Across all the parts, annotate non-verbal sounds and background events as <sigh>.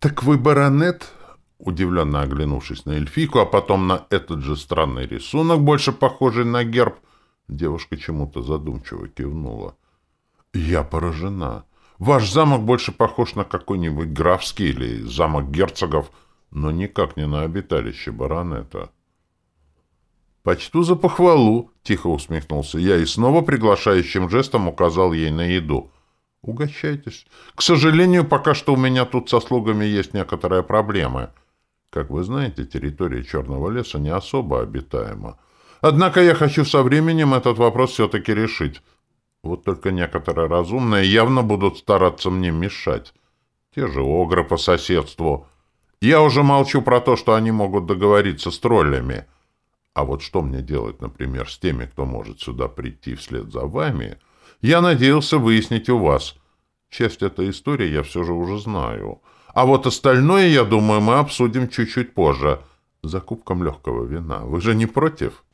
«Так вы баронет?» Удивленно оглянувшись на эльфийку, а потом на этот же странный рисунок, больше похожий на герб, девушка чему-то задумчиво кивнула. «Я поражена. Ваш замок больше похож на какой-нибудь графский или замок герцогов, но никак не на обиталище баронета». «Почту за похвалу», — тихо усмехнулся я и снова приглашающим жестом указал ей на еду. «Угощайтесь. К сожалению, пока что у меня тут со слугами есть некоторые проблемы». Как вы знаете, территория Черного леса не особо обитаема. Однако я хочу со временем этот вопрос все-таки решить. Вот только некоторые разумные явно будут стараться мне мешать. Те же огры по соседству. Я уже молчу про то, что они могут договориться с троллями. А вот что мне делать, например, с теми, кто может сюда прийти вслед за вами, я надеялся выяснить у вас. Часть этой истории я все же уже знаю. А вот остальное, я думаю, мы обсудим чуть-чуть позже. За кубком легкого вина. Вы же не против?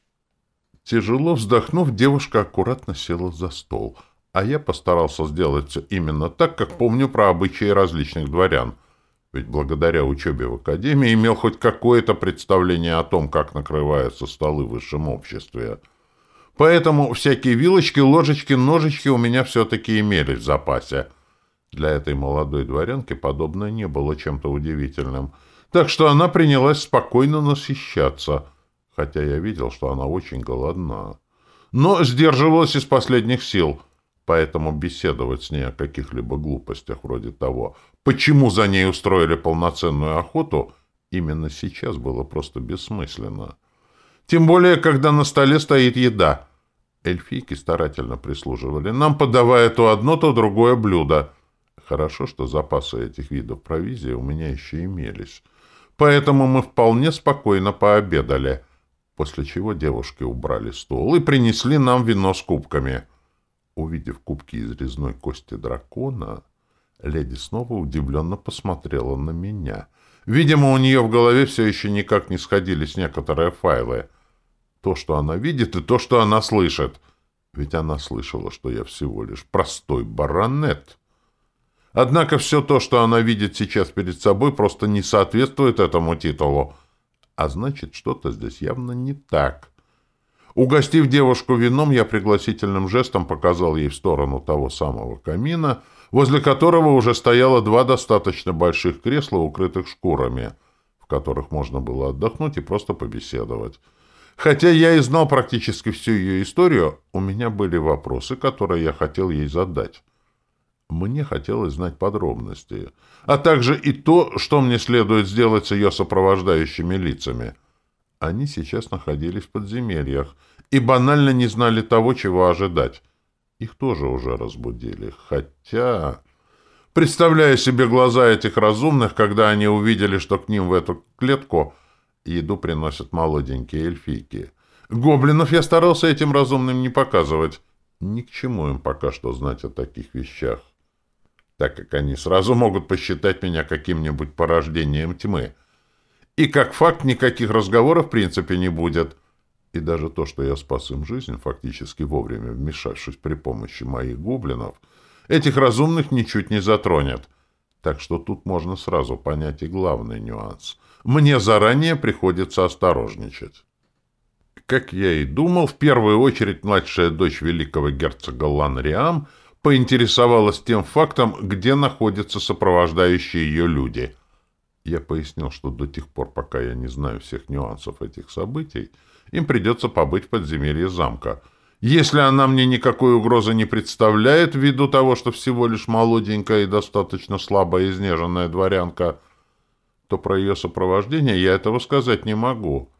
Тяжело вздохнув, девушка аккуратно села за стол. А я постарался сделать все именно так, как помню про обычаи различных дворян. Ведь благодаря учебе в академии имел хоть какое-то представление о том, как накрываются столы в высшем обществе. Поэтому всякие вилочки, ложечки, ножички у меня все-таки имелись в запасе. Для этой молодой дворянки подобное не было чем-то удивительным. Так что она принялась спокойно насыщаться, хотя я видел, что она очень голодна. Но сдерживалась из последних сил, поэтому беседовать с ней о каких-либо глупостях вроде того, почему за ней устроили полноценную охоту, именно сейчас было просто бессмысленно. Тем более, когда на столе стоит еда. Эльфийки старательно прислуживали нам, подавая то одно, то другое блюдо — Хорошо, что запасы этих видов провизии у меня еще имелись. Поэтому мы вполне спокойно пообедали, после чего девушки убрали стол и принесли нам вино с кубками. Увидев кубки из резной кости дракона, леди снова удивленно посмотрела на меня. Видимо, у нее в голове все еще никак не сходились некоторые файлы. То, что она видит, и то, что она слышит. Ведь она слышала, что я всего лишь простой баронет. Однако все то, что она видит сейчас перед собой, просто не соответствует этому титулу. А значит, что-то здесь явно не так. Угостив девушку вином, я пригласительным жестом показал ей в сторону того самого камина, возле которого уже стояло два достаточно больших кресла, укрытых шкурами, в которых можно было отдохнуть и просто побеседовать. Хотя я и знал практически всю ее историю, у меня были вопросы, которые я хотел ей задать. Мне хотелось знать подробности, а также и то, что мне следует сделать с ее сопровождающими лицами. Они сейчас находились в подземельях и банально не знали того, чего ожидать. Их тоже уже разбудили, хотя... Представляя себе глаза этих разумных, когда они увидели, что к ним в эту клетку еду приносят молоденькие эльфийки. Гоблинов я старался этим разумным не показывать. Ни к чему им пока что знать о таких вещах так как они сразу могут посчитать меня каким-нибудь порождением тьмы. И как факт никаких разговоров в принципе не будет. И даже то, что я спас им жизнь, фактически вовремя вмешавшись при помощи моих гоблинов, этих разумных ничуть не затронет. Так что тут можно сразу понять и главный нюанс. Мне заранее приходится осторожничать. Как я и думал, в первую очередь младшая дочь великого герцога Ланриам — поинтересовалась тем фактом, где находятся сопровождающие ее люди. Я пояснил, что до тех пор, пока я не знаю всех нюансов этих событий, им придется побыть в подземелье замка. Если она мне никакой угрозы не представляет, ввиду того, что всего лишь молоденькая и достаточно слабая изнеженная дворянка, то про ее сопровождение я этого сказать не могу.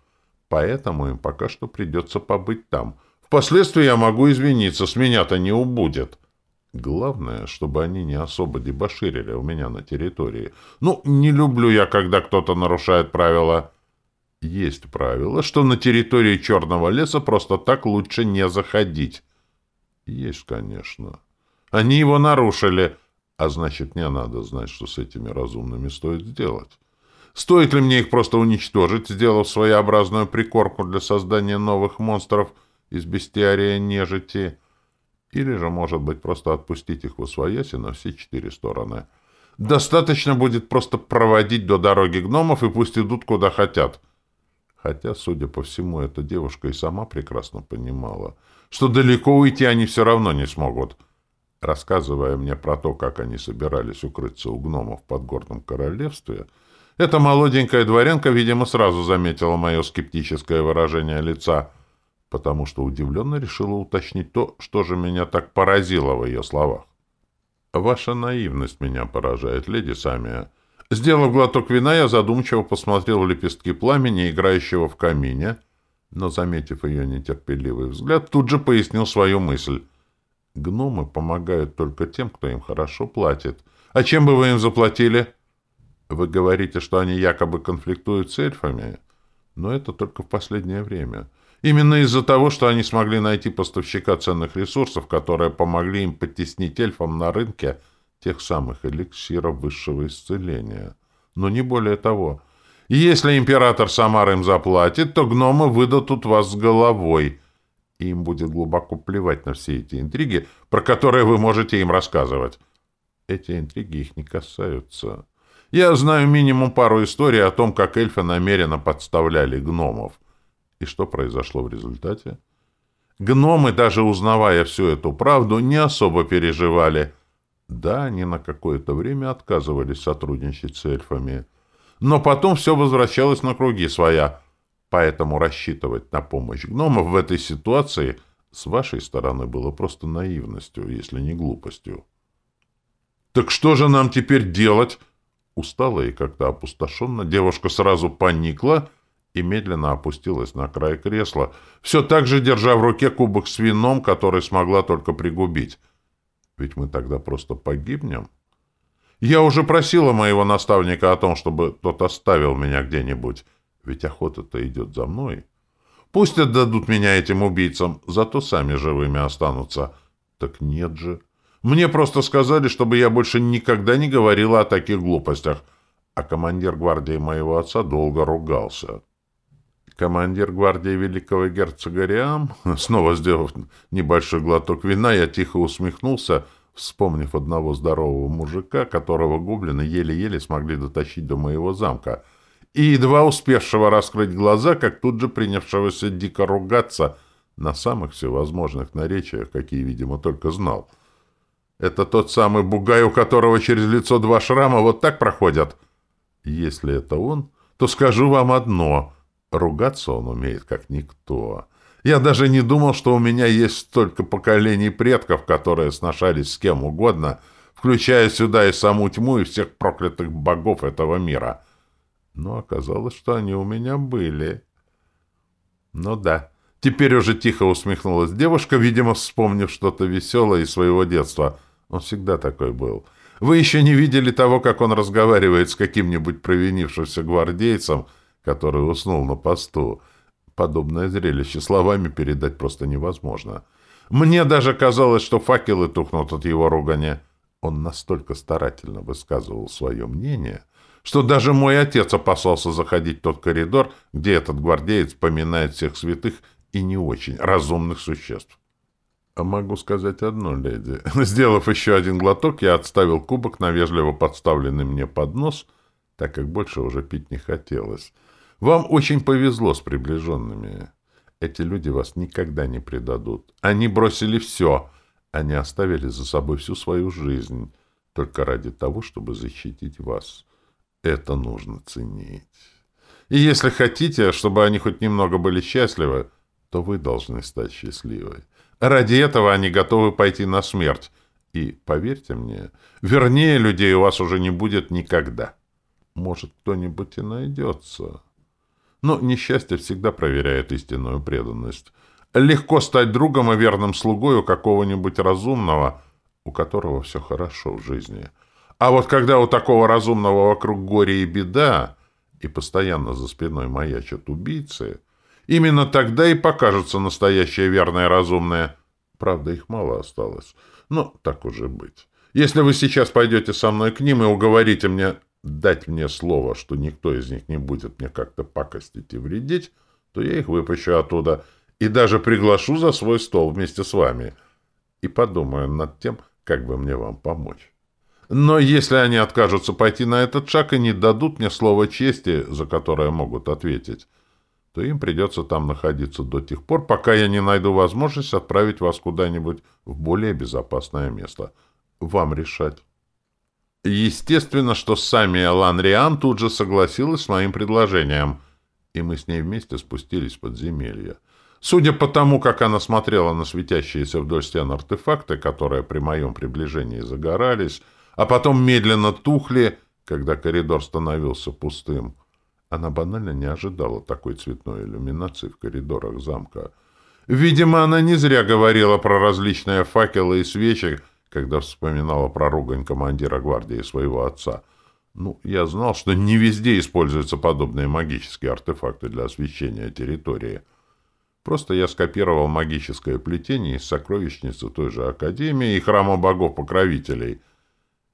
Поэтому им пока что придется побыть там. Впоследствии я могу извиниться, с меня-то не убудет. Главное, чтобы они не особо дебоширили у меня на территории. Ну, не люблю я, когда кто-то нарушает правила. Есть правило, что на территории Черного леса просто так лучше не заходить. Есть, конечно. Они его нарушили, а значит, мне надо знать, что с этими разумными стоит сделать. Стоит ли мне их просто уничтожить, сделав своеобразную прикормку для создания новых монстров из бестиария нежити — или же, может быть, просто отпустить их в освояси на все четыре стороны. Достаточно будет просто проводить до дороги гномов, и пусть идут куда хотят. Хотя, судя по всему, эта девушка и сама прекрасно понимала, что далеко уйти они все равно не смогут. Рассказывая мне про то, как они собирались укрыться у гномов в подгорном королевстве, эта молоденькая дворянка, видимо, сразу заметила мое скептическое выражение лица, потому что удивленно решила уточнить то, что же меня так поразило в ее словах. «Ваша наивность меня поражает, леди Самия. Сделав глоток вина, я задумчиво посмотрел в лепестки пламени, играющего в камине, но, заметив ее нетерпеливый взгляд, тут же пояснил свою мысль. «Гномы помогают только тем, кто им хорошо платит. А чем бы вы им заплатили?» Вы говорите, что они якобы конфликтуют с эльфами, но это только в последнее время. Именно из-за того, что они смогли найти поставщика ценных ресурсов, которые помогли им подтеснить эльфам на рынке тех самых эликсиров высшего исцеления. Но не более того. Если император Самар им заплатит, то гномы выдадут вас с головой. Им будет глубоко плевать на все эти интриги, про которые вы можете им рассказывать. Эти интриги их не касаются. Я знаю минимум пару историй о том, как эльфы намеренно подставляли гномов. И что произошло в результате? Гномы, даже узнавая всю эту правду, не особо переживали. Да, они на какое-то время отказывались сотрудничать с эльфами. Но потом все возвращалось на круги своя. Поэтому рассчитывать на помощь гномов в этой ситуации с вашей стороны было просто наивностью, если не глупостью. «Так что же нам теперь делать?» Усталая и как-то опустошенно, девушка сразу поникла и медленно опустилась на край кресла, все так же держа в руке кубок с вином, который смогла только пригубить. Ведь мы тогда просто погибнем. Я уже просила моего наставника о том, чтобы тот оставил меня где-нибудь, ведь охота-то идет за мной. Пусть отдадут меня этим убийцам, зато сами живыми останутся. Так нет же. Мне просто сказали, чтобы я больше никогда не говорила о таких глупостях. А командир гвардии моего отца долго ругался. Командир гвардии великого герцога Риам, снова сделав небольшой глоток вина, я тихо усмехнулся, вспомнив одного здорового мужика, которого гоблины еле-еле смогли дотащить до моего замка, и едва успевшего раскрыть глаза, как тут же принявшегося дико ругаться на самых всевозможных наречиях, какие, видимо, только знал — это тот самый бугай, у которого через лицо два шрама вот так проходят. Если это он, то скажу вам одно. Ругаться он умеет, как никто. Я даже не думал, что у меня есть столько поколений предков, которые сношались с кем угодно, включая сюда и саму тьму, и всех проклятых богов этого мира. Но оказалось, что они у меня были. Ну да. Теперь уже тихо усмехнулась девушка, видимо, вспомнив что-то веселое из своего детства — он всегда такой был. Вы еще не видели того, как он разговаривает с каким-нибудь провинившимся гвардейцем, который уснул на посту. Подобное зрелище словами передать просто невозможно. Мне даже казалось, что факелы тухнут от его ругания. Он настолько старательно высказывал свое мнение, что даже мой отец опасался заходить в тот коридор, где этот гвардеец поминает всех святых и не очень разумных существ. А «Могу сказать одно, леди». <laughs> Сделав еще один глоток, я отставил кубок на вежливо подставленный мне поднос, так как больше уже пить не хотелось. «Вам очень повезло с приближенными. Эти люди вас никогда не предадут. Они бросили все. Они оставили за собой всю свою жизнь, только ради того, чтобы защитить вас. Это нужно ценить. И если хотите, чтобы они хоть немного были счастливы, то вы должны стать счастливой». Ради этого они готовы пойти на смерть. И, поверьте мне, вернее людей у вас уже не будет никогда. Может, кто-нибудь и найдется. Но несчастье всегда проверяет истинную преданность. Легко стать другом и верным слугой у какого-нибудь разумного, у которого все хорошо в жизни. А вот когда у такого разумного вокруг горе и беда, и постоянно за спиной маячат убийцы, Именно тогда и покажутся настоящие верные разумные. Правда, их мало осталось. Но так уже быть. Если вы сейчас пойдете со мной к ним и уговорите мне дать мне слово, что никто из них не будет мне как-то пакостить и вредить, то я их выпущу оттуда и даже приглашу за свой стол вместе с вами и подумаю над тем, как бы мне вам помочь. Но если они откажутся пойти на этот шаг и не дадут мне слова чести, за которое могут ответить, то им придется там находиться до тех пор, пока я не найду возможность отправить вас куда-нибудь в более безопасное место. Вам решать. Естественно, что сами Алан Риан тут же согласилась с моим предложением, и мы с ней вместе спустились в подземелье. Судя по тому, как она смотрела на светящиеся вдоль стен артефакты, которые при моем приближении загорались, а потом медленно тухли, когда коридор становился пустым, она банально не ожидала такой цветной иллюминации в коридорах замка. Видимо, она не зря говорила про различные факелы и свечи, когда вспоминала про ругань командира гвардии своего отца. Ну, я знал, что не везде используются подобные магические артефакты для освещения территории. Просто я скопировал магическое плетение из сокровищницы той же Академии и храма богов-покровителей.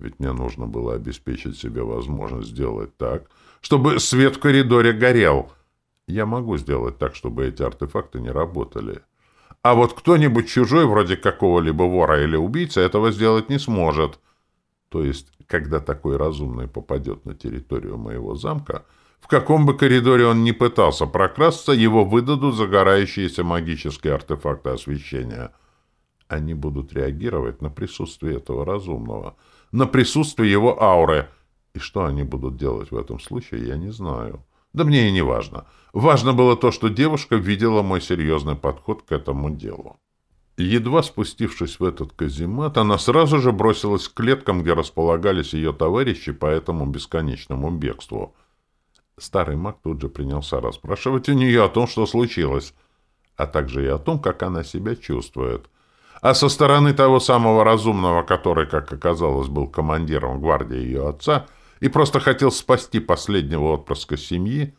Ведь мне нужно было обеспечить себе возможность сделать так, чтобы свет в коридоре горел. Я могу сделать так, чтобы эти артефакты не работали. А вот кто-нибудь чужой, вроде какого-либо вора или убийцы, этого сделать не сможет. То есть, когда такой разумный попадет на территорию моего замка, в каком бы коридоре он ни пытался прокрасться, его выдадут загорающиеся магические артефакты освещения. Они будут реагировать на присутствие этого разумного, на присутствие его ауры. И что они будут делать в этом случае, я не знаю. Да мне и не важно. Важно было то, что девушка видела мой серьезный подход к этому делу. Едва спустившись в этот каземат, она сразу же бросилась к клеткам, где располагались ее товарищи по этому бесконечному бегству. Старый маг тут же принялся расспрашивать у нее о том, что случилось, а также и о том, как она себя чувствует. А со стороны того самого разумного, который, как оказалось, был командиром гвардии ее отца — и просто хотел спасти последнего отпрыска семьи,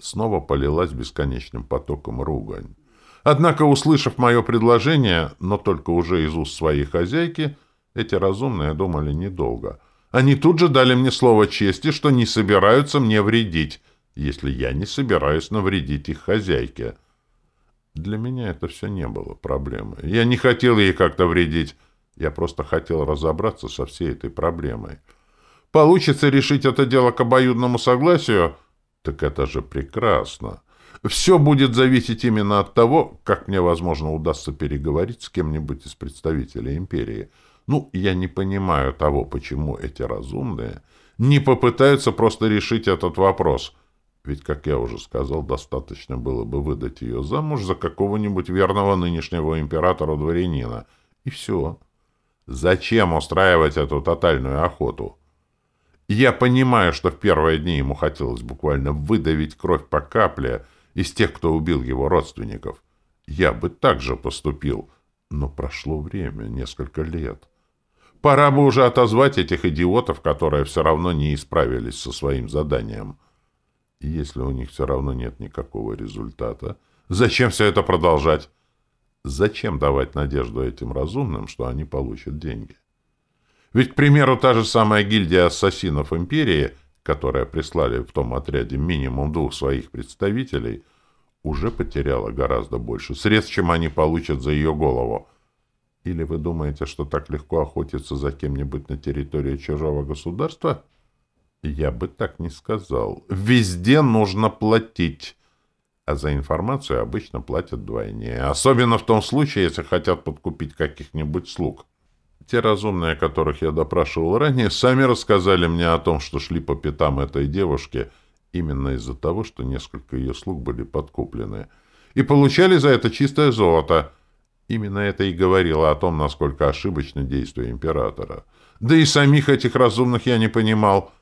снова полилась бесконечным потоком ругань. Однако, услышав мое предложение, но только уже из уст своей хозяйки, эти разумные думали недолго. Они тут же дали мне слово чести, что не собираются мне вредить, если я не собираюсь навредить их хозяйке. Для меня это все не было проблемой. Я не хотел ей как-то вредить, я просто хотел разобраться со всей этой проблемой. Получится решить это дело к обоюдному согласию? Так это же прекрасно. Все будет зависеть именно от того, как мне, возможно, удастся переговорить с кем-нибудь из представителей империи. Ну, я не понимаю того, почему эти разумные не попытаются просто решить этот вопрос. Ведь, как я уже сказал, достаточно было бы выдать ее замуж за какого-нибудь верного нынешнего императора-дворянина. И все. Зачем устраивать эту тотальную охоту? Я понимаю, что в первые дни ему хотелось буквально выдавить кровь по капле из тех, кто убил его родственников. Я бы так же поступил. Но прошло время, несколько лет. Пора бы уже отозвать этих идиотов, которые все равно не исправились со своим заданием. И если у них все равно нет никакого результата, зачем все это продолжать? Зачем давать надежду этим разумным, что они получат деньги? Ведь, к примеру, та же самая гильдия ассасинов Империи, которая прислали в том отряде минимум двух своих представителей, уже потеряла гораздо больше средств, чем они получат за ее голову. Или вы думаете, что так легко охотиться за кем-нибудь на территории чужого государства? Я бы так не сказал. Везде нужно платить. А за информацию обычно платят двойне. Особенно в том случае, если хотят подкупить каких-нибудь слуг. Те разумные, которых я допрашивал ранее, сами рассказали мне о том, что шли по пятам этой девушки именно из-за того, что несколько ее слуг были подкуплены. И получали за это чистое золото. Именно это и говорило о том, насколько ошибочно действие императора. Да и самих этих разумных я не понимал.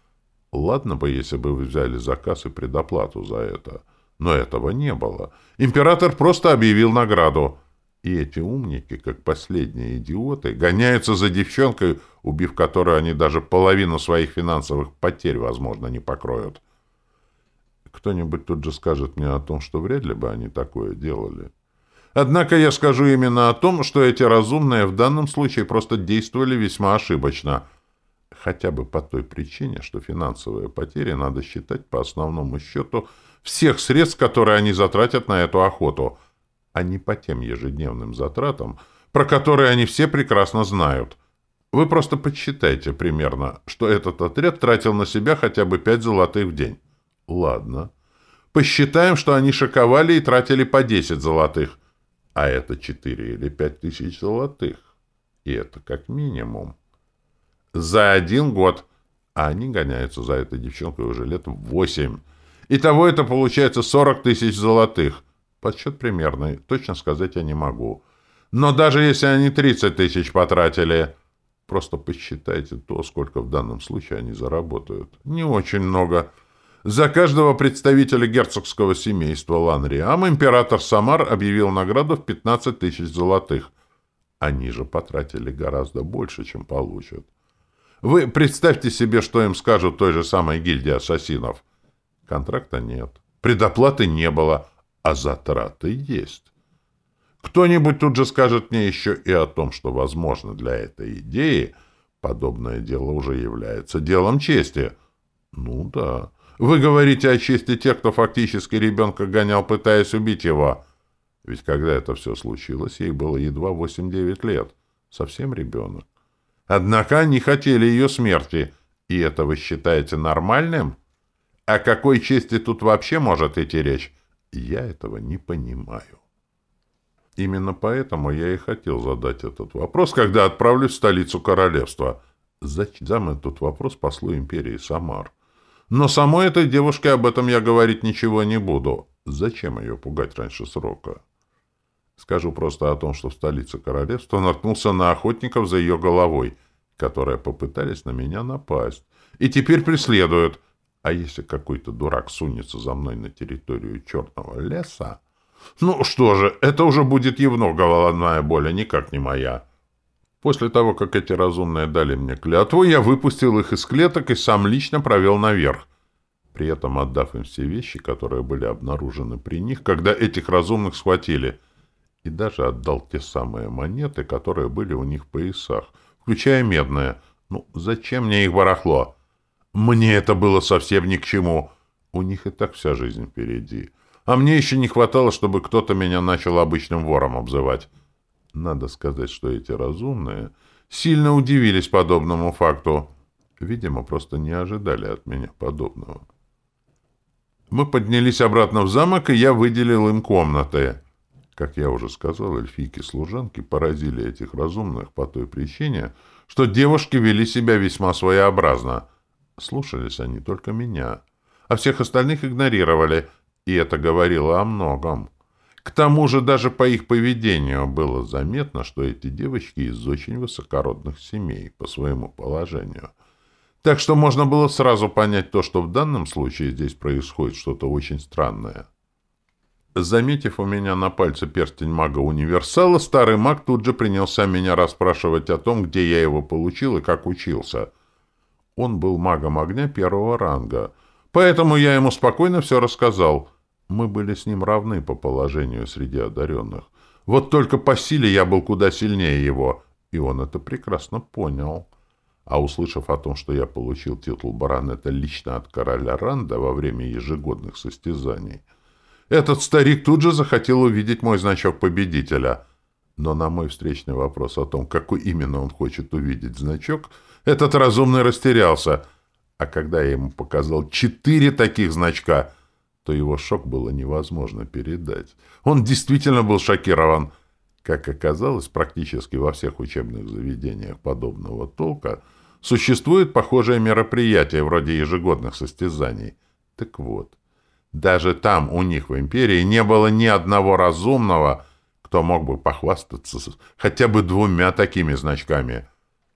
Ладно бы, если бы вы взяли заказ и предоплату за это. Но этого не было. Император просто объявил награду — и эти умники, как последние идиоты, гоняются за девчонкой, убив которую они даже половину своих финансовых потерь, возможно, не покроют. Кто-нибудь тут же скажет мне о том, что вряд ли бы они такое делали. Однако я скажу именно о том, что эти разумные в данном случае просто действовали весьма ошибочно. Хотя бы по той причине, что финансовые потери надо считать по основному счету всех средств, которые они затратят на эту охоту — а не по тем ежедневным затратам, про которые они все прекрасно знают. Вы просто подсчитайте примерно, что этот отряд тратил на себя хотя бы пять золотых в день. Ладно. Посчитаем, что они шиковали и тратили по десять золотых. А это четыре или пять тысяч золотых. И это как минимум. За один год. А они гоняются за этой девчонкой уже лет восемь. Итого это получается сорок тысяч золотых. Подсчет примерный. Точно сказать я не могу. Но даже если они тридцать тысяч потратили... Просто посчитайте то, сколько в данном случае они заработают. Не очень много. За каждого представителя герцогского семейства Ланриам император Самар объявил награду в 15 тысяч золотых. Они же потратили гораздо больше, чем получат. Вы представьте себе, что им скажут той же самой гильдии ассасинов. Контракта нет. Предоплаты не было, а затраты есть. Кто-нибудь тут же скажет мне еще и о том, что, возможно, для этой идеи подобное дело уже является делом чести. Ну да. Вы говорите о чести тех, кто фактически ребенка гонял, пытаясь убить его. Ведь когда это все случилось, ей было едва 8-9 лет. Совсем ребенок. Однако они хотели ее смерти. И это вы считаете нормальным? О какой чести тут вообще может идти речь? Я этого не понимаю. Именно поэтому я и хотел задать этот вопрос, когда отправлюсь в столицу королевства. Зачем этот вопрос послу империи Самар? Но самой этой девушке об этом я говорить ничего не буду. Зачем ее пугать раньше срока? Скажу просто о том, что в столице королевства наткнулся на охотников за ее головой, которые попытались на меня напасть. И теперь преследуют. А если какой-то дурак сунется за мной на территорию черного леса, ну что же, это уже будет явно головная боль, а никак не моя. После того, как эти разумные дали мне клятву, я выпустил их из клеток и сам лично провел наверх, при этом отдав им все вещи, которые были обнаружены при них, когда этих разумных схватили, и даже отдал те самые монеты, которые были у них в поясах, включая медные. Ну, зачем мне их барахло? Мне это было совсем ни к чему. У них и так вся жизнь впереди. А мне еще не хватало, чтобы кто-то меня начал обычным вором обзывать. Надо сказать, что эти разумные сильно удивились подобному факту. Видимо, просто не ожидали от меня подобного. Мы поднялись обратно в замок, и я выделил им комнаты. Как я уже сказал, эльфийки-служанки поразили этих разумных по той причине, что девушки вели себя весьма своеобразно. Слушались они только меня, а всех остальных игнорировали, и это говорило о многом. К тому же даже по их поведению было заметно, что эти девочки из очень высокородных семей по своему положению. Так что можно было сразу понять то, что в данном случае здесь происходит что-то очень странное. Заметив у меня на пальце перстень мага-универсала, старый маг тут же принялся меня расспрашивать о том, где я его получил и как учился. Он был магом огня первого ранга, поэтому я ему спокойно все рассказал — мы были с ним равны по положению среди одаренных. Вот только по силе я был куда сильнее его, и он это прекрасно понял. А услышав о том, что я получил титул баронета лично от короля Ранда во время ежегодных состязаний, этот старик тут же захотел увидеть мой значок победителя. Но на мой встречный вопрос о том, какой именно он хочет увидеть значок, этот разумный растерялся. А когда я ему показал четыре таких значка — то его шок было невозможно передать. Он действительно был шокирован. Как оказалось, практически во всех учебных заведениях подобного толка существует похожее мероприятие вроде ежегодных состязаний. Так вот, даже там у них в империи не было ни одного разумного, кто мог бы похвастаться хотя бы двумя такими значками.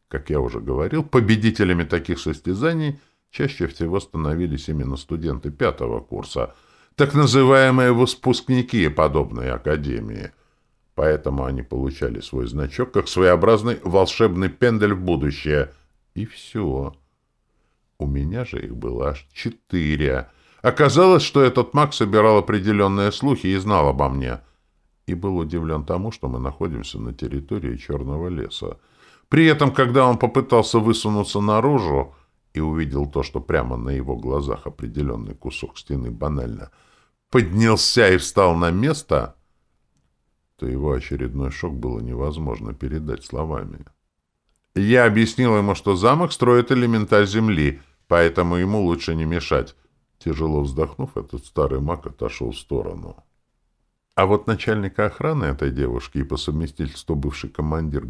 Как я уже говорил, победителями таких состязаний – чаще всего становились именно студенты пятого курса, так называемые выпускники подобной академии. Поэтому они получали свой значок как своеобразный волшебный пендель в будущее. И все. У меня же их было аж четыре. Оказалось, что этот маг собирал определенные слухи и знал обо мне. И был удивлен тому, что мы находимся на территории Черного леса. При этом, когда он попытался высунуться наружу, и увидел то, что прямо на его глазах определенный кусок стены банально поднялся и встал на место, то его очередной шок было невозможно передать словами. Я объяснил ему, что замок строит элементаль земли, поэтому ему лучше не мешать. Тяжело вздохнув, этот старый маг отошел в сторону. А вот начальника охраны этой девушки и по совместительству бывший командир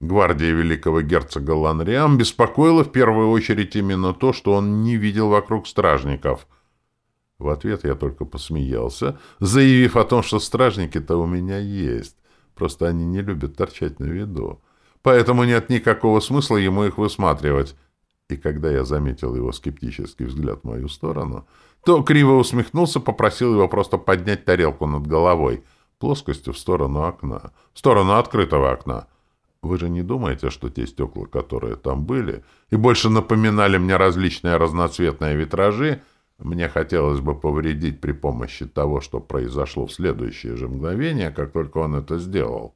гвардии великого герцога Ланриам беспокоило в первую очередь именно то, что он не видел вокруг стражников. В ответ я только посмеялся, заявив о том, что стражники-то у меня есть, просто они не любят торчать на виду. Поэтому нет никакого смысла ему их высматривать. И когда я заметил его скептический взгляд в мою сторону, то криво усмехнулся, попросил его просто поднять тарелку над головой, плоскостью в сторону окна, в сторону открытого окна. Вы же не думаете, что те стекла, которые там были, и больше напоминали мне различные разноцветные витражи, мне хотелось бы повредить при помощи того, что произошло в следующее же мгновение, как только он это сделал.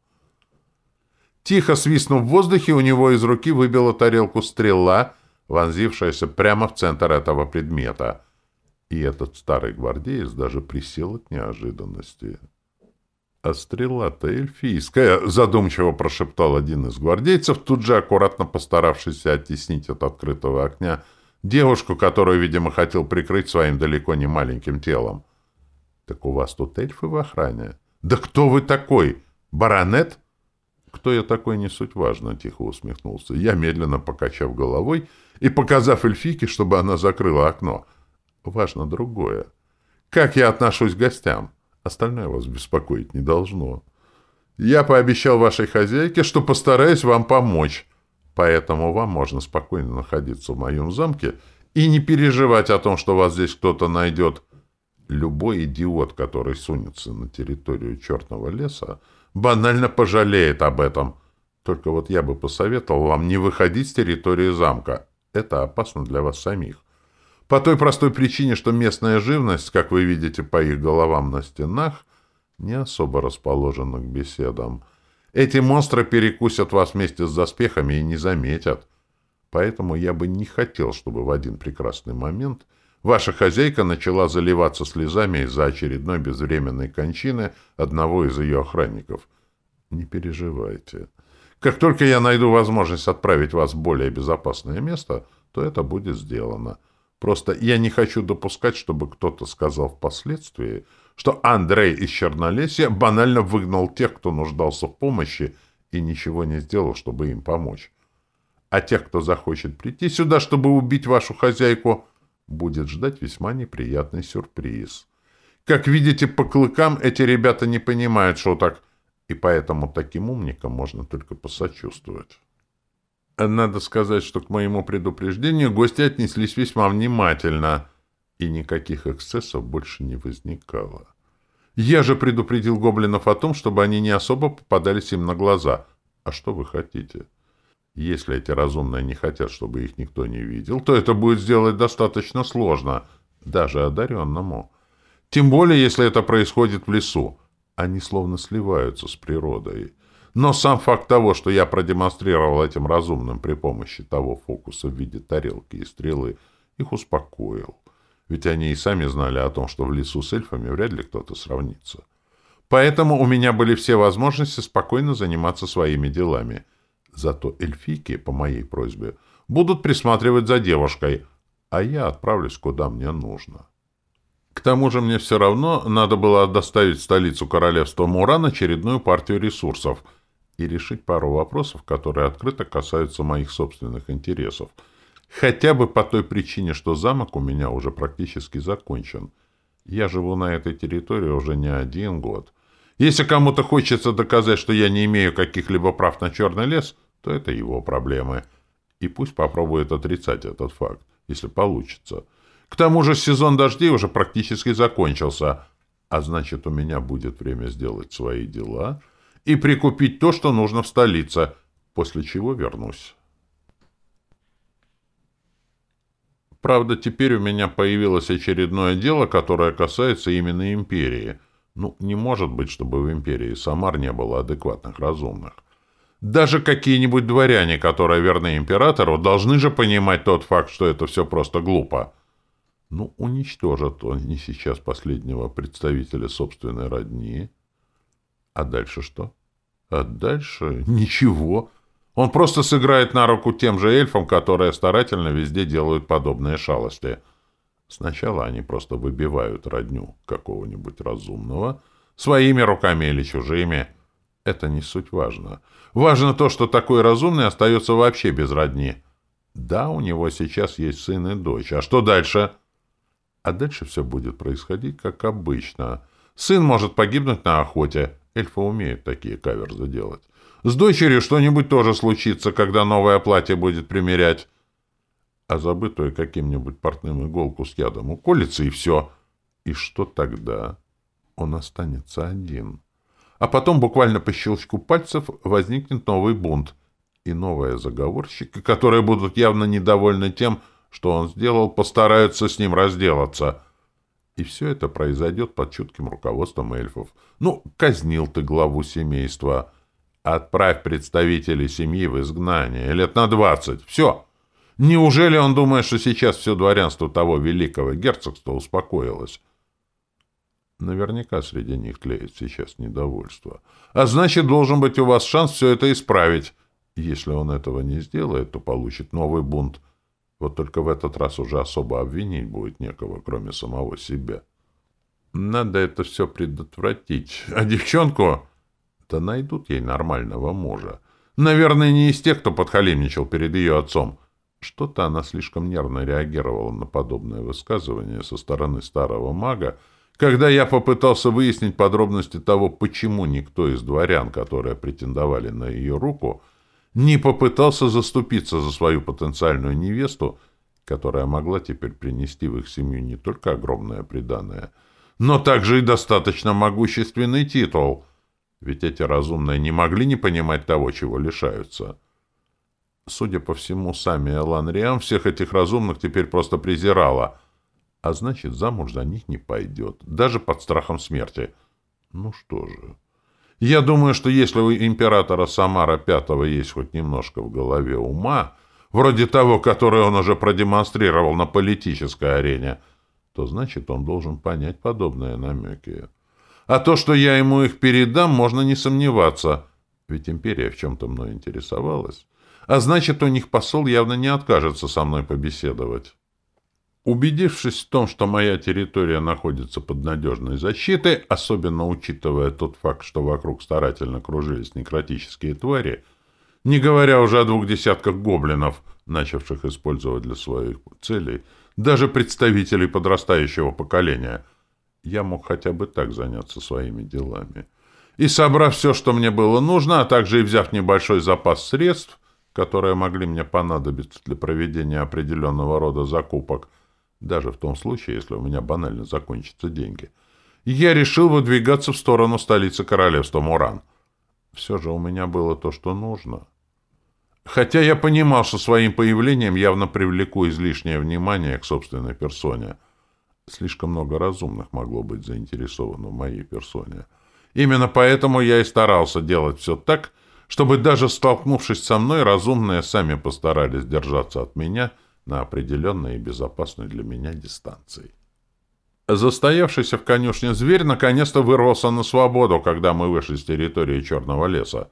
Тихо свистнув в воздухе, у него из руки выбила тарелку стрела — вонзившаяся прямо в центр этого предмета. И этот старый гвардеец даже присел от неожиданности. «А стрела-то эльфийская!» — задумчиво прошептал один из гвардейцев, тут же аккуратно постаравшийся оттеснить от открытого окна девушку, которую, видимо, хотел прикрыть своим далеко не маленьким телом. «Так у вас тут эльфы в охране?» «Да кто вы такой? Баронет?» «Кто я такой, не суть важно», — тихо усмехнулся. Я, медленно покачав головой и показав эльфике, чтобы она закрыла окно. «Важно другое. Как я отношусь к гостям? Остальное вас беспокоить не должно. Я пообещал вашей хозяйке, что постараюсь вам помочь, поэтому вам можно спокойно находиться в моем замке и не переживать о том, что вас здесь кто-то найдет. Любой идиот, который сунется на территорию черного леса, — банально пожалеет об этом. Только вот я бы посоветовал вам не выходить с территории замка. Это опасно для вас самих. По той простой причине, что местная живность, как вы видите по их головам на стенах, не особо расположена к беседам. Эти монстры перекусят вас вместе с доспехами и не заметят. Поэтому я бы не хотел, чтобы в один прекрасный момент Ваша хозяйка начала заливаться слезами из-за очередной безвременной кончины одного из ее охранников. Не переживайте. Как только я найду возможность отправить вас в более безопасное место, то это будет сделано. Просто я не хочу допускать, чтобы кто-то сказал впоследствии, что Андрей из Чернолесья банально выгнал тех, кто нуждался в помощи, и ничего не сделал, чтобы им помочь. А тех, кто захочет прийти сюда, чтобы убить вашу хозяйку, будет ждать весьма неприятный сюрприз. Как видите, по клыкам эти ребята не понимают шуток, и поэтому таким умникам можно только посочувствовать. Надо сказать, что к моему предупреждению гости отнеслись весьма внимательно, и никаких эксцессов больше не возникало. Я же предупредил гоблинов о том, чтобы они не особо попадались им на глаза. А что вы хотите? — если эти разумные не хотят, чтобы их никто не видел, то это будет сделать достаточно сложно, даже одаренному. Тем более, если это происходит в лесу. Они словно сливаются с природой. Но сам факт того, что я продемонстрировал этим разумным при помощи того фокуса в виде тарелки и стрелы, их успокоил. Ведь они и сами знали о том, что в лесу с эльфами вряд ли кто-то сравнится. Поэтому у меня были все возможности спокойно заниматься своими делами — Зато эльфийки, по моей просьбе, будут присматривать за девушкой, а я отправлюсь куда мне нужно. К тому же мне все равно надо было доставить в столицу королевства Муран очередную партию ресурсов и решить пару вопросов, которые открыто касаются моих собственных интересов. Хотя бы по той причине, что замок у меня уже практически закончен. Я живу на этой территории уже не один год. Если кому-то хочется доказать, что я не имею каких-либо прав на черный лес, то это его проблемы. И пусть попробует отрицать этот факт, если получится. К тому же сезон дождей уже практически закончился, а значит, у меня будет время сделать свои дела и прикупить то, что нужно в столице, после чего вернусь. Правда, теперь у меня появилось очередное дело, которое касается именно империи. Ну, не может быть, чтобы в империи Самар не было адекватных разумных. Даже какие-нибудь дворяне, которые верны императору, должны же понимать тот факт, что это все просто глупо. Ну, уничтожат они сейчас последнего представителя собственной родни. А дальше что? А дальше ничего. Он просто сыграет на руку тем же эльфам, которые старательно везде делают подобные шалости. Сначала они просто выбивают родню какого-нибудь разумного, своими руками или чужими. Это не суть важно. Важно то, что такой разумный остается вообще без родни. Да, у него сейчас есть сын и дочь. А что дальше? А дальше все будет происходить, как обычно. Сын может погибнуть на охоте. Эльфы умеют такие каверзы делать. С дочерью что-нибудь тоже случится, когда новое платье будет примерять. А забытую каким-нибудь портным иголку с ядом уколется, и все. И что тогда? Он останется один. А потом буквально по щелчку пальцев возникнет новый бунт. И новые заговорщики, которые будут явно недовольны тем, что он сделал, постараются с ним разделаться. И все это произойдет под чутким руководством эльфов. Ну, казнил ты главу семейства. Отправь представителей семьи в изгнание. Лет на двадцать. Все. Неужели он думает, что сейчас все дворянство того великого герцогства успокоилось? Наверняка среди них тлеет сейчас недовольство. А значит, должен быть у вас шанс все это исправить. Если он этого не сделает, то получит новый бунт. Вот только в этот раз уже особо обвинить будет некого, кроме самого себя. Надо это все предотвратить. А девчонку... Да найдут ей нормального мужа. Наверное, не из тех, кто подхалимничал перед ее отцом. Что-то она слишком нервно реагировала на подобное высказывание со стороны старого мага, когда я попытался выяснить подробности того, почему никто из дворян, которые претендовали на ее руку, не попытался заступиться за свою потенциальную невесту, которая могла теперь принести в их семью не только огромное преданное, но также и достаточно могущественный титул, ведь эти разумные не могли не понимать того, чего лишаются. Судя по всему, сами Элан Риам всех этих разумных теперь просто презирала, а значит, замуж за них не пойдет, даже под страхом смерти. Ну что же... Я думаю, что если у императора Самара Пятого есть хоть немножко в голове ума, вроде того, который он уже продемонстрировал на политической арене, то значит, он должен понять подобные намеки. А то, что я ему их передам, можно не сомневаться, ведь империя в чем-то мной интересовалась. А значит, у них посол явно не откажется со мной побеседовать. Убедившись в том, что моя территория находится под надежной защитой, особенно учитывая тот факт, что вокруг старательно кружились некротические твари, не говоря уже о двух десятках гоблинов, начавших использовать для своих целей, даже представителей подрастающего поколения, я мог хотя бы так заняться своими делами. И собрав все, что мне было нужно, а также и взяв небольшой запас средств, которые могли мне понадобиться для проведения определенного рода закупок – даже в том случае, если у меня банально закончатся деньги. Я решил выдвигаться в сторону столицы королевства Муран. Все же у меня было то, что нужно. Хотя я понимал, что своим появлением явно привлеку излишнее внимание к собственной персоне. Слишком много разумных могло быть заинтересовано в моей персоне. Именно поэтому я и старался делать все так, чтобы даже столкнувшись со мной, разумные сами постарались держаться от меня — на определенной и безопасной для меня дистанции. Застоявшийся в конюшне зверь наконец-то вырвался на свободу, когда мы вышли с территории Черного леса.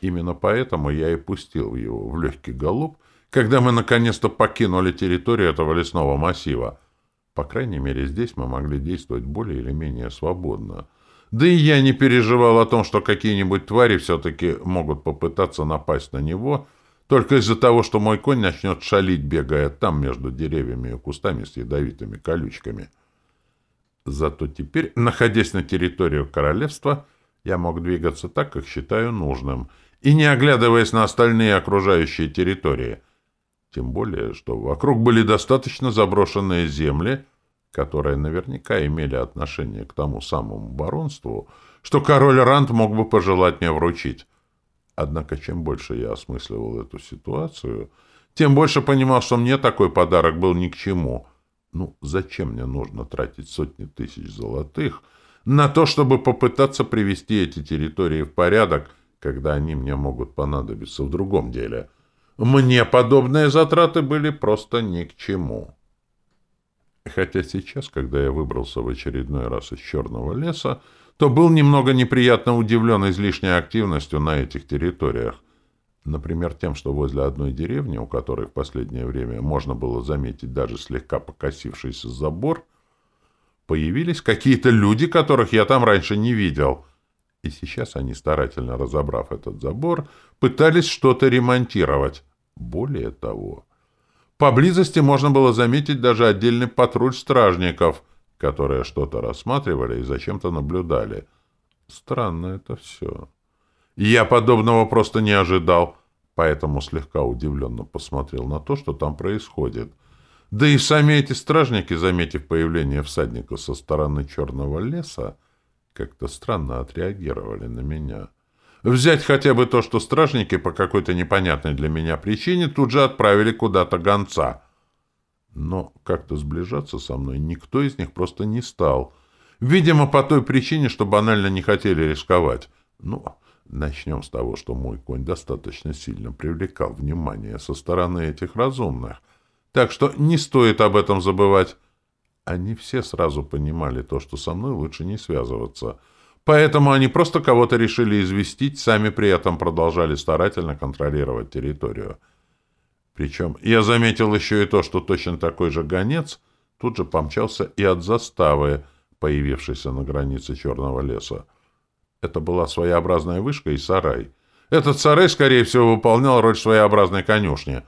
Именно поэтому я и пустил его в легкий голуб, когда мы наконец-то покинули территорию этого лесного массива. По крайней мере, здесь мы могли действовать более или менее свободно. Да и я не переживал о том, что какие-нибудь твари все-таки могут попытаться напасть на него только из-за того, что мой конь начнет шалить, бегая там между деревьями и кустами с ядовитыми колючками. Зато теперь, находясь на территории королевства, я мог двигаться так, как считаю нужным, и не оглядываясь на остальные окружающие территории. Тем более, что вокруг были достаточно заброшенные земли, которые наверняка имели отношение к тому самому баронству, что король Рант мог бы пожелать мне вручить. Однако, чем больше я осмысливал эту ситуацию, тем больше понимал, что мне такой подарок был ни к чему. Ну, зачем мне нужно тратить сотни тысяч золотых на то, чтобы попытаться привести эти территории в порядок, когда они мне могут понадобиться в другом деле? Мне подобные затраты были просто ни к чему. Хотя сейчас, когда я выбрался в очередной раз из черного леса, то был немного неприятно удивлен излишней активностью на этих территориях. Например, тем, что возле одной деревни, у которой в последнее время можно было заметить даже слегка покосившийся забор, появились какие-то люди, которых я там раньше не видел. И сейчас они, старательно разобрав этот забор, пытались что-то ремонтировать. Более того, поблизости можно было заметить даже отдельный патруль стражников, которые что-то рассматривали и зачем-то наблюдали. Странно это все. Я подобного просто не ожидал, поэтому слегка удивленно посмотрел на то, что там происходит. Да и сами эти стражники, заметив появление всадника со стороны черного леса, как-то странно отреагировали на меня. Взять хотя бы то, что стражники по какой-то непонятной для меня причине тут же отправили куда-то гонца. Но как-то сближаться со мной никто из них просто не стал. Видимо, по той причине, что банально не хотели рисковать. Ну, начнем с того, что мой конь достаточно сильно привлекал внимание со стороны этих разумных. Так что не стоит об этом забывать. Они все сразу понимали то, что со мной лучше не связываться — Поэтому они просто кого-то решили известить, сами при этом продолжали старательно контролировать территорию. Причем я заметил еще и то, что точно такой же гонец тут же помчался и от заставы, появившейся на границе Черного леса. Это была своеобразная вышка и сарай. Этот сарай, скорее всего, выполнял роль своеобразной конюшни.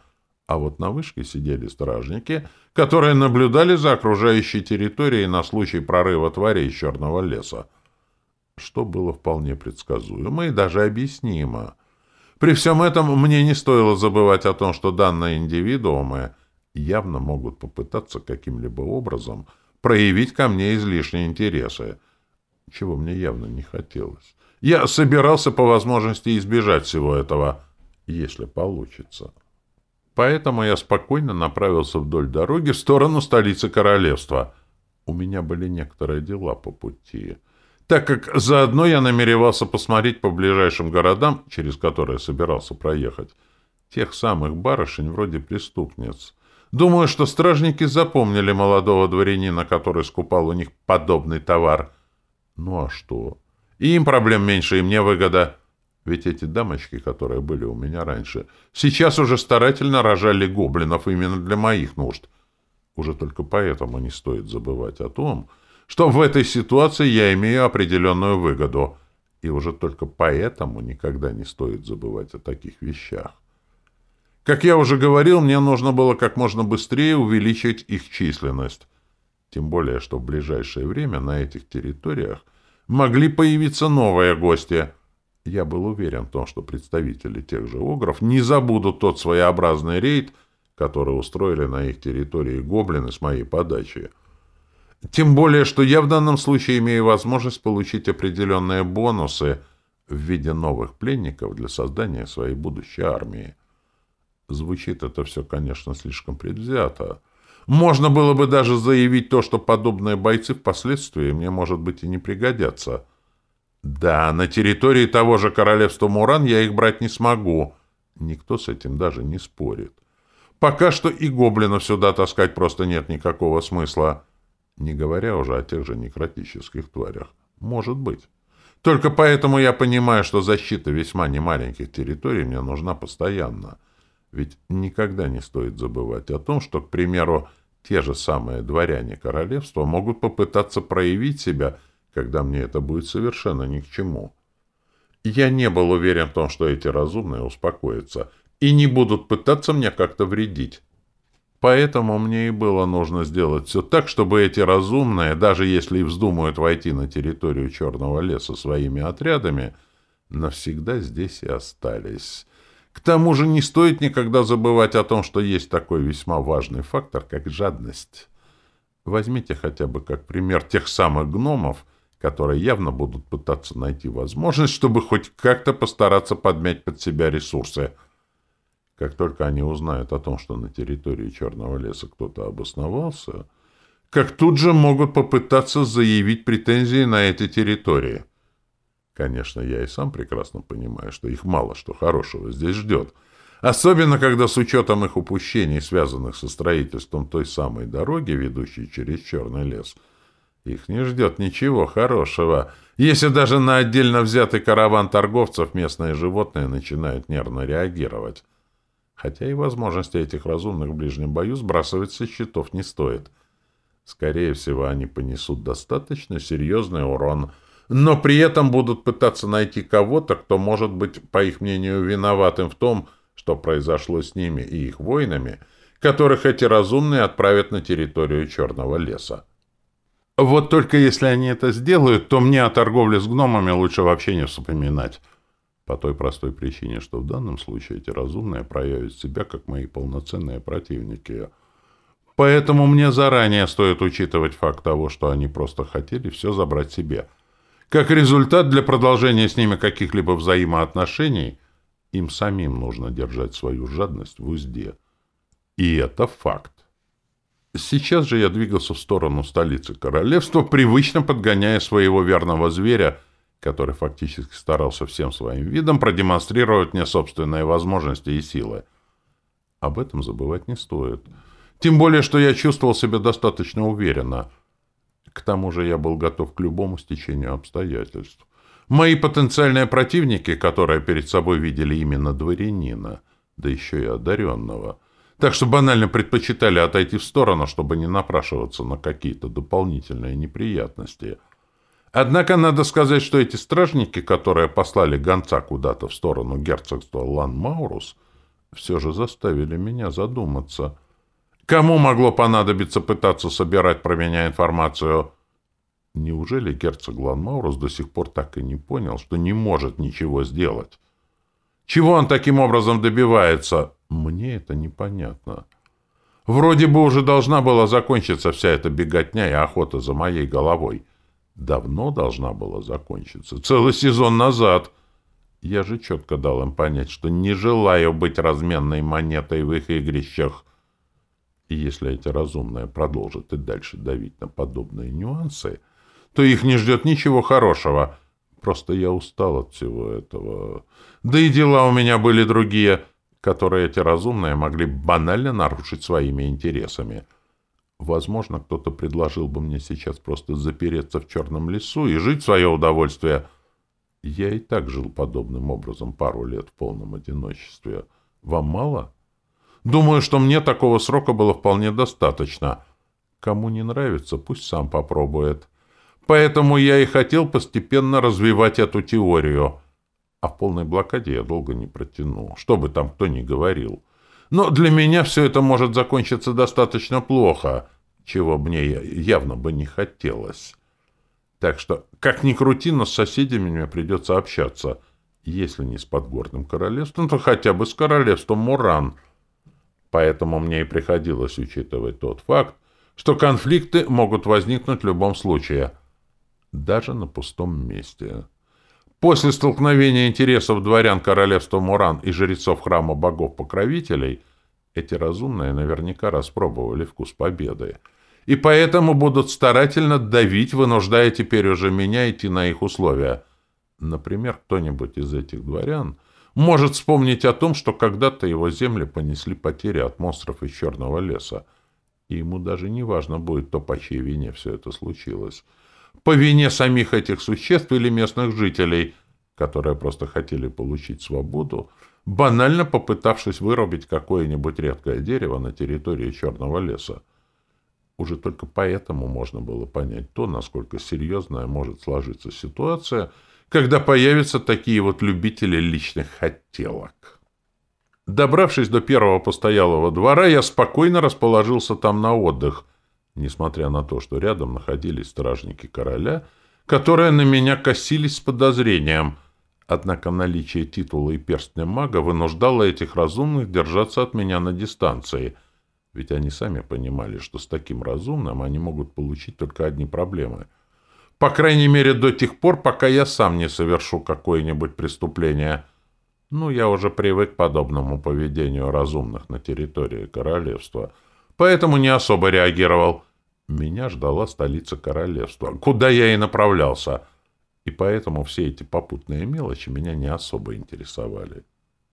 А вот на вышке сидели стражники, которые наблюдали за окружающей территорией на случай прорыва тварей из Черного леса что было вполне предсказуемо и даже объяснимо. При всем этом мне не стоило забывать о том, что данные индивидуумы явно могут попытаться каким-либо образом проявить ко мне излишние интересы, чего мне явно не хотелось. Я собирался по возможности избежать всего этого, если получится. Поэтому я спокойно направился вдоль дороги в сторону столицы королевства. У меня были некоторые дела по пути — так как заодно я намеревался посмотреть по ближайшим городам, через которые собирался проехать, тех самых барышень вроде преступниц. Думаю, что стражники запомнили молодого дворянина, который скупал у них подобный товар. Ну а что? И им проблем меньше, и мне выгода. Ведь эти дамочки, которые были у меня раньше, сейчас уже старательно рожали гоблинов именно для моих нужд. Уже только поэтому не стоит забывать о том, что в этой ситуации я имею определенную выгоду. И уже только поэтому никогда не стоит забывать о таких вещах. Как я уже говорил, мне нужно было как можно быстрее увеличить их численность. Тем более, что в ближайшее время на этих территориях могли появиться новые гости. Я был уверен в том, что представители тех же огров не забудут тот своеобразный рейд, который устроили на их территории гоблины с моей подачи. Тем более, что я в данном случае имею возможность получить определенные бонусы в виде новых пленников для создания своей будущей армии. Звучит это все, конечно, слишком предвзято. Можно было бы даже заявить то, что подобные бойцы впоследствии мне, может быть, и не пригодятся. Да, на территории того же королевства Муран я их брать не смогу. Никто с этим даже не спорит. Пока что и гоблинов сюда таскать просто нет никакого смысла. Не говоря уже о тех же некротических тварях. Может быть. Только поэтому я понимаю, что защита весьма немаленьких территорий мне нужна постоянно. Ведь никогда не стоит забывать о том, что, к примеру, те же самые дворяне королевства могут попытаться проявить себя, когда мне это будет совершенно ни к чему. Я не был уверен в том, что эти разумные успокоятся и не будут пытаться мне как-то вредить. Поэтому мне и было нужно сделать все так, чтобы эти разумные, даже если и вздумают войти на территорию Черного леса своими отрядами, навсегда здесь и остались. К тому же не стоит никогда забывать о том, что есть такой весьма важный фактор, как жадность. Возьмите хотя бы как пример тех самых гномов, которые явно будут пытаться найти возможность, чтобы хоть как-то постараться подмять под себя ресурсы – как только они узнают о том, что на территории Черного леса кто-то обосновался, как тут же могут попытаться заявить претензии на эти территории. Конечно, я и сам прекрасно понимаю, что их мало что хорошего здесь ждет. Особенно, когда с учетом их упущений, связанных со строительством той самой дороги, ведущей через Черный лес, Их не ждет ничего хорошего, если даже на отдельно взятый караван торговцев местные животные начинают нервно реагировать. Хотя и возможности этих разумных в ближнем бою сбрасывать со счетов не стоит. Скорее всего, они понесут достаточно серьезный урон, но при этом будут пытаться найти кого-то, кто может быть, по их мнению, виноватым в том, что произошло с ними и их воинами, которых эти разумные отправят на территорию Черного леса. Вот только если они это сделают, то мне о торговле с гномами лучше вообще не вспоминать. По той простой причине, что в данном случае эти разумные проявят себя как мои полноценные противники. Поэтому мне заранее стоит учитывать факт того, что они просто хотели все забрать себе. Как результат, для продолжения с ними каких-либо взаимоотношений им самим нужно держать свою жадность в узде. И это факт. Сейчас же я двигался в сторону столицы королевства, привычно подгоняя своего верного зверя, который фактически старался всем своим видом продемонстрировать мне собственные возможности и силы. Об этом забывать не стоит. Тем более, что я чувствовал себя достаточно уверенно. К тому же я был готов к любому стечению обстоятельств. Мои потенциальные противники, которые перед собой видели именно дворянина, да еще и одаренного — так что банально предпочитали отойти в сторону, чтобы не напрашиваться на какие-то дополнительные неприятности. Однако надо сказать, что эти стражники, которые послали гонца куда-то в сторону герцогства Лан-Маурус, все же заставили меня задуматься. Кому могло понадобиться пытаться собирать про меня информацию? Неужели герцог Лан-Маурус до сих пор так и не понял, что не может ничего сделать? Чего он таким образом добивается? Мне это непонятно. Вроде бы уже должна была закончиться вся эта беготня и охота за моей головой. Давно должна была закончиться. Целый сезон назад. Я же четко дал им понять, что не желаю быть разменной монетой в их игрищах. И если эти разумные продолжат и дальше давить на подобные нюансы, то их не ждет ничего хорошего. Просто я устал от всего этого. Да и дела у меня были другие — которые эти разумные могли банально нарушить своими интересами. Возможно, кто-то предложил бы мне сейчас просто запереться в черном лесу и жить в свое удовольствие. Я и так жил подобным образом пару лет в полном одиночестве. Вам мало? Думаю, что мне такого срока было вполне достаточно. Кому не нравится, пусть сам попробует. Поэтому я и хотел постепенно развивать эту теорию — а в полной блокаде я долго не протяну, что бы там кто ни говорил. Но для меня все это может закончиться достаточно плохо, чего мне явно бы не хотелось. Так что, как ни крути, но с соседями мне придется общаться. Если не с подгорным королевством, то хотя бы с королевством Муран. Поэтому мне и приходилось учитывать тот факт, что конфликты могут возникнуть в любом случае, даже на пустом месте. После столкновения интересов дворян королевства Муран и жрецов храма богов-покровителей эти разумные наверняка распробовали вкус победы. И поэтому будут старательно давить, вынуждая теперь уже меня идти на их условия. Например, кто-нибудь из этих дворян может вспомнить о том, что когда-то его земли понесли потери от монстров из Черного леса. И ему даже не важно будет то, по чьей вине все это случилось по вине самих этих существ или местных жителей, которые просто хотели получить свободу, банально попытавшись вырубить какое-нибудь редкое дерево на территории Черного леса. Уже только поэтому можно было понять то, насколько серьезная может сложиться ситуация, когда появятся такие вот любители личных хотелок. Добравшись до первого постоялого двора, я спокойно расположился там на отдых — несмотря на то, что рядом находились стражники короля, которые на меня косились с подозрением. Однако наличие титула и перстня мага вынуждало этих разумных держаться от меня на дистанции, ведь они сами понимали, что с таким разумным они могут получить только одни проблемы. По крайней мере, до тех пор, пока я сам не совершу какое-нибудь преступление. Ну, я уже привык к подобному поведению разумных на территории королевства, поэтому не особо реагировал. Меня ждала столица королевства, куда я и направлялся, и поэтому все эти попутные мелочи меня не особо интересовали.